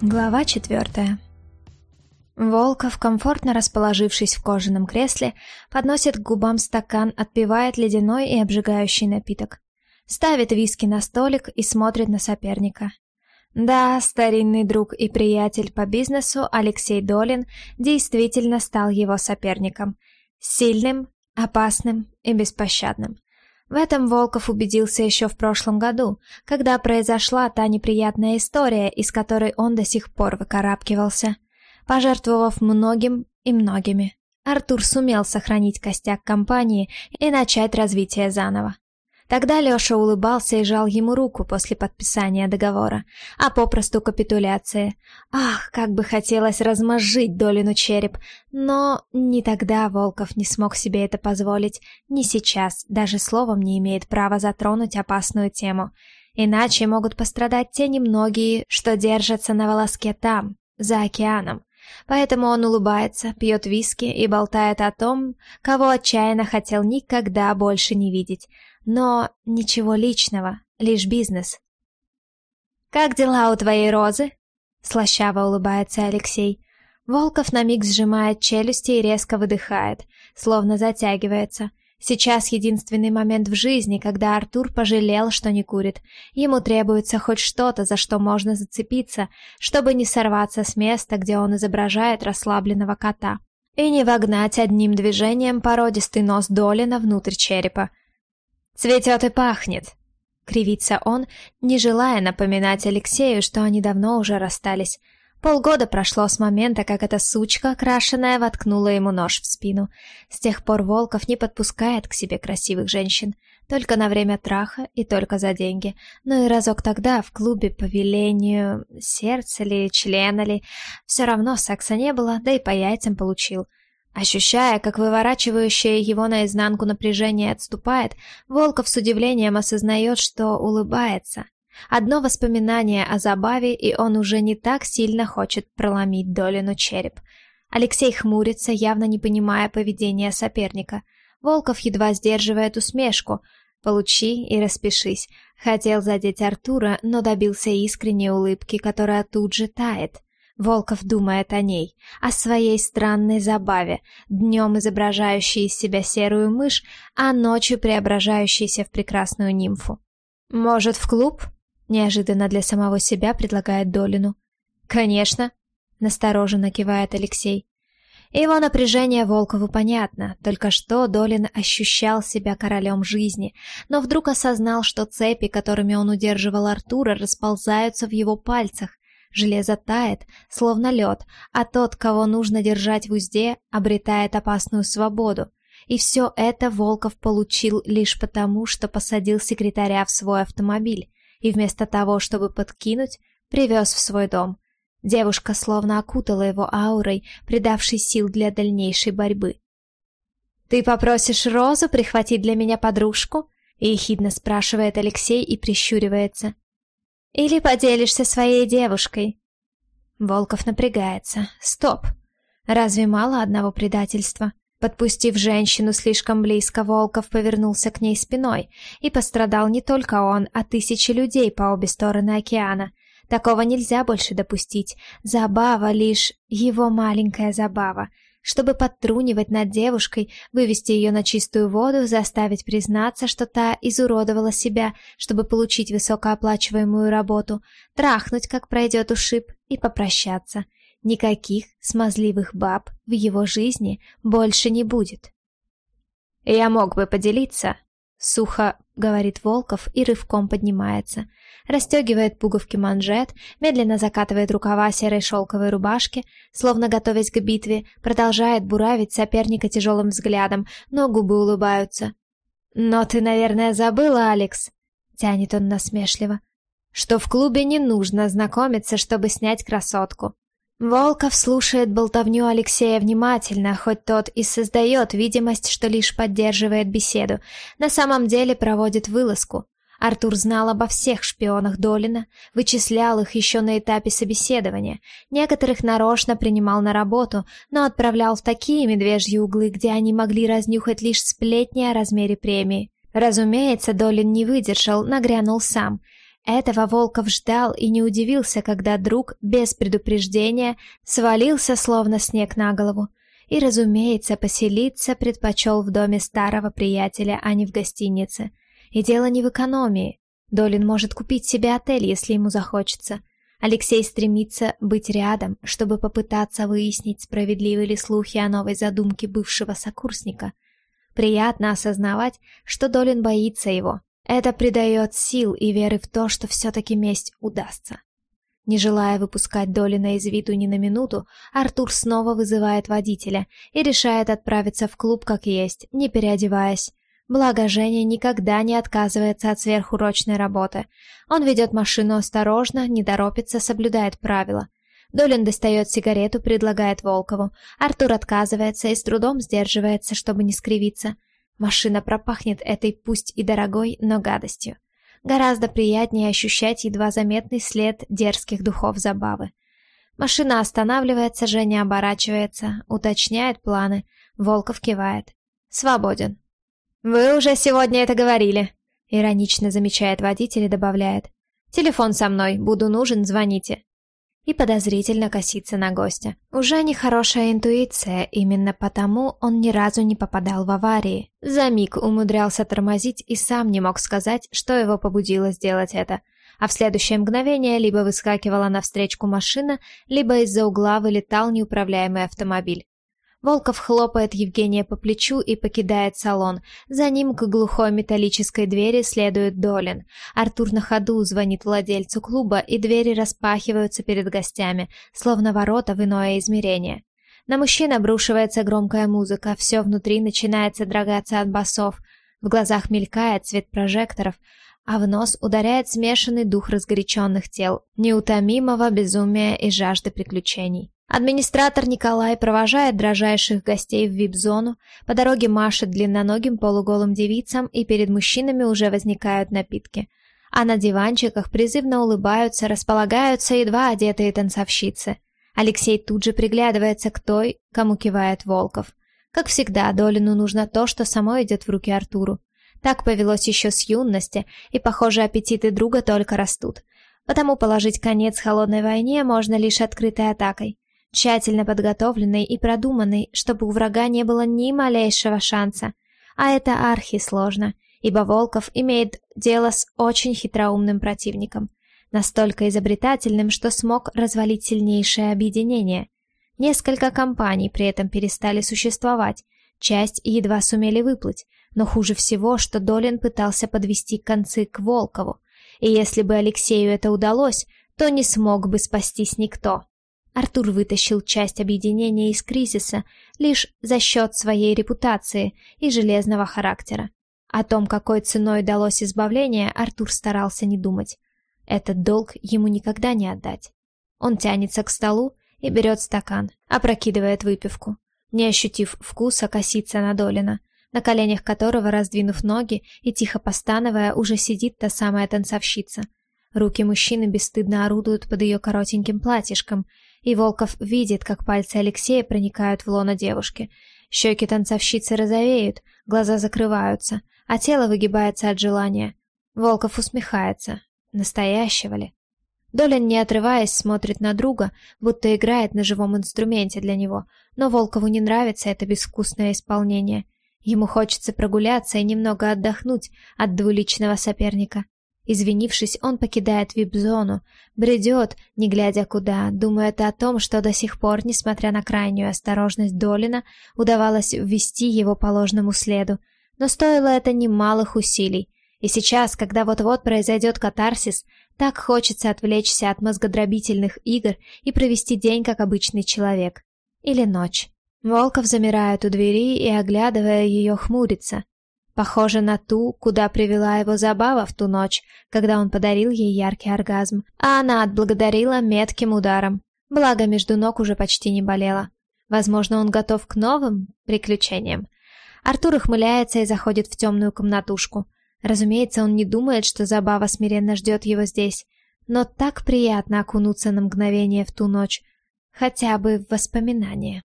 Глава четвертая. Волков, комфортно расположившись в кожаном кресле, подносит к губам стакан, отпивает ледяной и обжигающий напиток. Ставит виски на столик и смотрит на соперника. Да, старинный друг и приятель по бизнесу Алексей Долин действительно стал его соперником. Сильным, опасным и беспощадным. В этом Волков убедился еще в прошлом году, когда произошла та неприятная история, из которой он до сих пор выкарабкивался. Пожертвовав многим и многими, Артур сумел сохранить костяк компании и начать развитие заново. Тогда Леша улыбался и жал ему руку после подписания договора, а попросту капитуляции. Ах, как бы хотелось размозжить Долину череп, но ни тогда Волков не смог себе это позволить, ни сейчас, даже словом не имеет права затронуть опасную тему. Иначе могут пострадать те немногие, что держатся на волоске там, за океаном. Поэтому он улыбается, пьет виски и болтает о том, кого отчаянно хотел никогда больше не видеть. Но ничего личного, лишь бизнес. «Как дела у твоей розы?» Слащаво улыбается Алексей. Волков на миг сжимает челюсти и резко выдыхает, словно затягивается. Сейчас единственный момент в жизни, когда Артур пожалел, что не курит. Ему требуется хоть что-то, за что можно зацепиться, чтобы не сорваться с места, где он изображает расслабленного кота. И не вогнать одним движением породистый нос Долина внутрь черепа. «Цветет и пахнет!» Кривится он, не желая напоминать Алексею, что они давно уже расстались. Полгода прошло с момента, как эта сучка, окрашенная, воткнула ему нож в спину. С тех пор Волков не подпускает к себе красивых женщин. Только на время траха и только за деньги. Ну и разок тогда в клубе по велению сердца ли, члена ли. Все равно секса не было, да и по яйцам получил. Ощущая, как выворачивающее его наизнанку напряжение отступает, Волков с удивлением осознает, что улыбается. Одно воспоминание о забаве, и он уже не так сильно хочет проломить Долину череп. Алексей хмурится, явно не понимая поведения соперника. Волков едва сдерживает усмешку. «Получи и распишись». Хотел задеть Артура, но добился искренней улыбки, которая тут же тает. Волков думает о ней, о своей странной забаве, днем изображающей из себя серую мышь, а ночью преображающейся в прекрасную нимфу. «Может, в клуб?» Неожиданно для самого себя предлагает Долину. «Конечно», — настороженно кивает Алексей. Его напряжение Волкову понятно, только что Долин ощущал себя королем жизни, но вдруг осознал, что цепи, которыми он удерживал Артура, расползаются в его пальцах. Железо тает, словно лед, а тот, кого нужно держать в узде, обретает опасную свободу. И все это Волков получил лишь потому, что посадил секретаря в свой автомобиль и вместо того, чтобы подкинуть, привез в свой дом. Девушка словно окутала его аурой, придавшей сил для дальнейшей борьбы. «Ты попросишь Розу прихватить для меня подружку?» — ехидно спрашивает Алексей и прищуривается. «Или поделишься своей девушкой?» Волков напрягается. «Стоп! Разве мало одного предательства?» Подпустив женщину слишком близко, Волков повернулся к ней спиной, и пострадал не только он, а тысячи людей по обе стороны океана. Такого нельзя больше допустить. Забава лишь его маленькая забава. Чтобы подтрунивать над девушкой, вывести ее на чистую воду, заставить признаться, что та изуродовала себя, чтобы получить высокооплачиваемую работу, трахнуть, как пройдет ушиб, и попрощаться — Никаких смазливых баб в его жизни больше не будет. «Я мог бы поделиться», — сухо говорит Волков и рывком поднимается. Расстегивает пуговки манжет, медленно закатывает рукава серой шелковой рубашки, словно готовясь к битве, продолжает буравить соперника тяжелым взглядом, но губы улыбаются. «Но ты, наверное, забыла, Алекс?» — тянет он насмешливо. «Что в клубе не нужно знакомиться, чтобы снять красотку. Волков слушает болтовню Алексея внимательно, хоть тот и создает видимость, что лишь поддерживает беседу, на самом деле проводит вылазку. Артур знал обо всех шпионах Долина, вычислял их еще на этапе собеседования, некоторых нарочно принимал на работу, но отправлял в такие медвежьи углы, где они могли разнюхать лишь сплетни о размере премии. Разумеется, Долин не выдержал, нагрянул сам — Этого Волков ждал и не удивился, когда друг без предупреждения свалился словно снег на голову. И, разумеется, поселиться предпочел в доме старого приятеля, а не в гостинице. И дело не в экономии. Долин может купить себе отель, если ему захочется. Алексей стремится быть рядом, чтобы попытаться выяснить, справедливы ли слухи о новой задумке бывшего сокурсника. Приятно осознавать, что Долин боится его. Это придает сил и веры в то, что все-таки месть удастся. Не желая выпускать Долина из виду ни на минуту, Артур снова вызывает водителя и решает отправиться в клуб как есть, не переодеваясь. Благо, Женя никогда не отказывается от сверхурочной работы. Он ведет машину осторожно, не торопится, соблюдает правила. Долин достает сигарету, предлагает Волкову. Артур отказывается и с трудом сдерживается, чтобы не скривиться. Машина пропахнет этой пусть и дорогой, но гадостью. Гораздо приятнее ощущать едва заметный след дерзких духов забавы. Машина останавливается, Женя оборачивается, уточняет планы. Волков кивает. «Свободен». «Вы уже сегодня это говорили», — иронично замечает водитель и добавляет. «Телефон со мной, буду нужен, звоните». И подозрительно косится на гостя. Уже нехорошая интуиция, именно потому он ни разу не попадал в аварии. За миг умудрялся тормозить и сам не мог сказать, что его побудило сделать это. А в следующее мгновение либо выскакивала навстречу машина, либо из-за угла вылетал неуправляемый автомобиль. Волков хлопает Евгения по плечу и покидает салон. За ним к глухой металлической двери следует Долин. Артур на ходу звонит владельцу клуба, и двери распахиваются перед гостями, словно ворота в иное измерение. На мужчин обрушивается громкая музыка, все внутри начинает содрогаться от басов. В глазах мелькает цвет прожекторов, а в нос ударяет смешанный дух разгоряченных тел, неутомимого безумия и жажды приключений. Администратор Николай провожает дрожайших гостей в вип-зону, по дороге машет длинноногим полуголым девицам, и перед мужчинами уже возникают напитки. А на диванчиках призывно улыбаются, располагаются едва одетые танцовщицы. Алексей тут же приглядывается к той, кому кивает Волков. Как всегда, Долину нужно то, что само идет в руки Артуру. Так повелось еще с юности, и, похоже, аппетиты друга только растут. Потому положить конец холодной войне можно лишь открытой атакой тщательно подготовленной и продуманной, чтобы у врага не было ни малейшего шанса. А это архи сложно, ибо Волков имеет дело с очень хитроумным противником, настолько изобретательным, что смог развалить сильнейшее объединение. Несколько компаний при этом перестали существовать, часть едва сумели выплыть, но хуже всего, что Долин пытался подвести концы к Волкову, и если бы Алексею это удалось, то не смог бы спастись никто. Артур вытащил часть объединения из кризиса лишь за счет своей репутации и железного характера. О том, какой ценой далось избавление, Артур старался не думать. Этот долг ему никогда не отдать. Он тянется к столу и берет стакан, опрокидывает выпивку. Не ощутив вкуса, косится на Долина, на коленях которого, раздвинув ноги и тихо постановая, уже сидит та самая танцовщица. Руки мужчины бесстыдно орудуют под ее коротеньким платьишком, и Волков видит, как пальцы Алексея проникают в лоно девушки. Щеки танцовщицы розовеют, глаза закрываются, а тело выгибается от желания. Волков усмехается. Настоящего ли? Долин, не отрываясь, смотрит на друга, будто играет на живом инструменте для него, но Волкову не нравится это безвкусное исполнение. Ему хочется прогуляться и немного отдохнуть от двуличного соперника. Извинившись, он покидает вип-зону, бредет, не глядя куда, думает о том, что до сих пор, несмотря на крайнюю осторожность Долина, удавалось ввести его по ложному следу. Но стоило это немалых усилий. И сейчас, когда вот-вот произойдет катарсис, так хочется отвлечься от мозгодробительных игр и провести день как обычный человек. Или ночь. Волков замирает у двери и, оглядывая ее, хмурится. Похоже на ту, куда привела его забава в ту ночь, когда он подарил ей яркий оргазм, а она отблагодарила метким ударом. Благо, между ног уже почти не болело. Возможно, он готов к новым приключениям. Артур ухмыляется и заходит в темную комнатушку. Разумеется, он не думает, что забава смиренно ждет его здесь. Но так приятно окунуться на мгновение в ту ночь. Хотя бы в воспоминания.